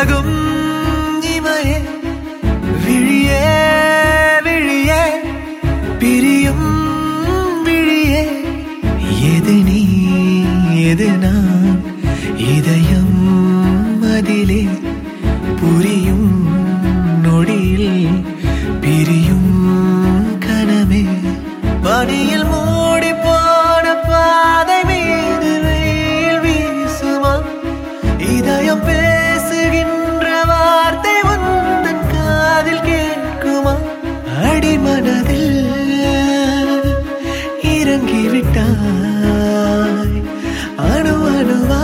വിലകും ഇമയെ പിരിയും പുരിയും കനമേ. പണിയിൽ மனதில் இறங்கிவிட்டாய். அணு அணுவா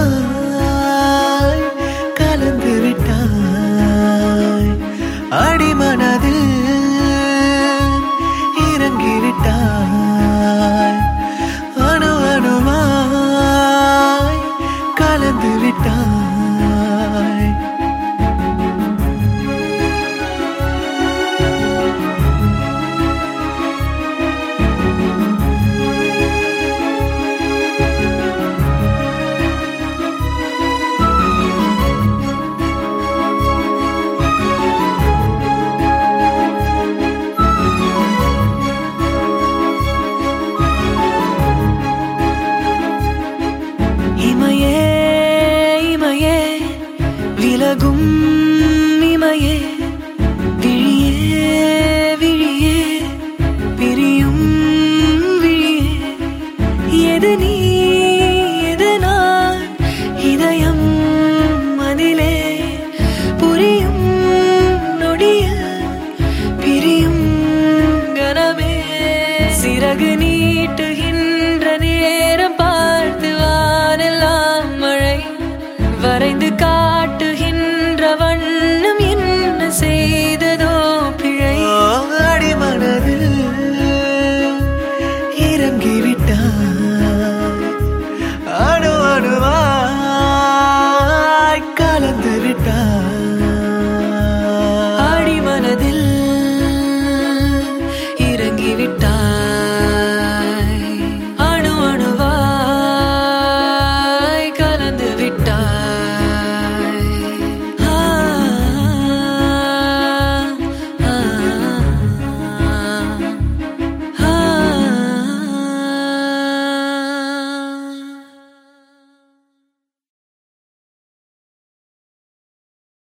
கலந்து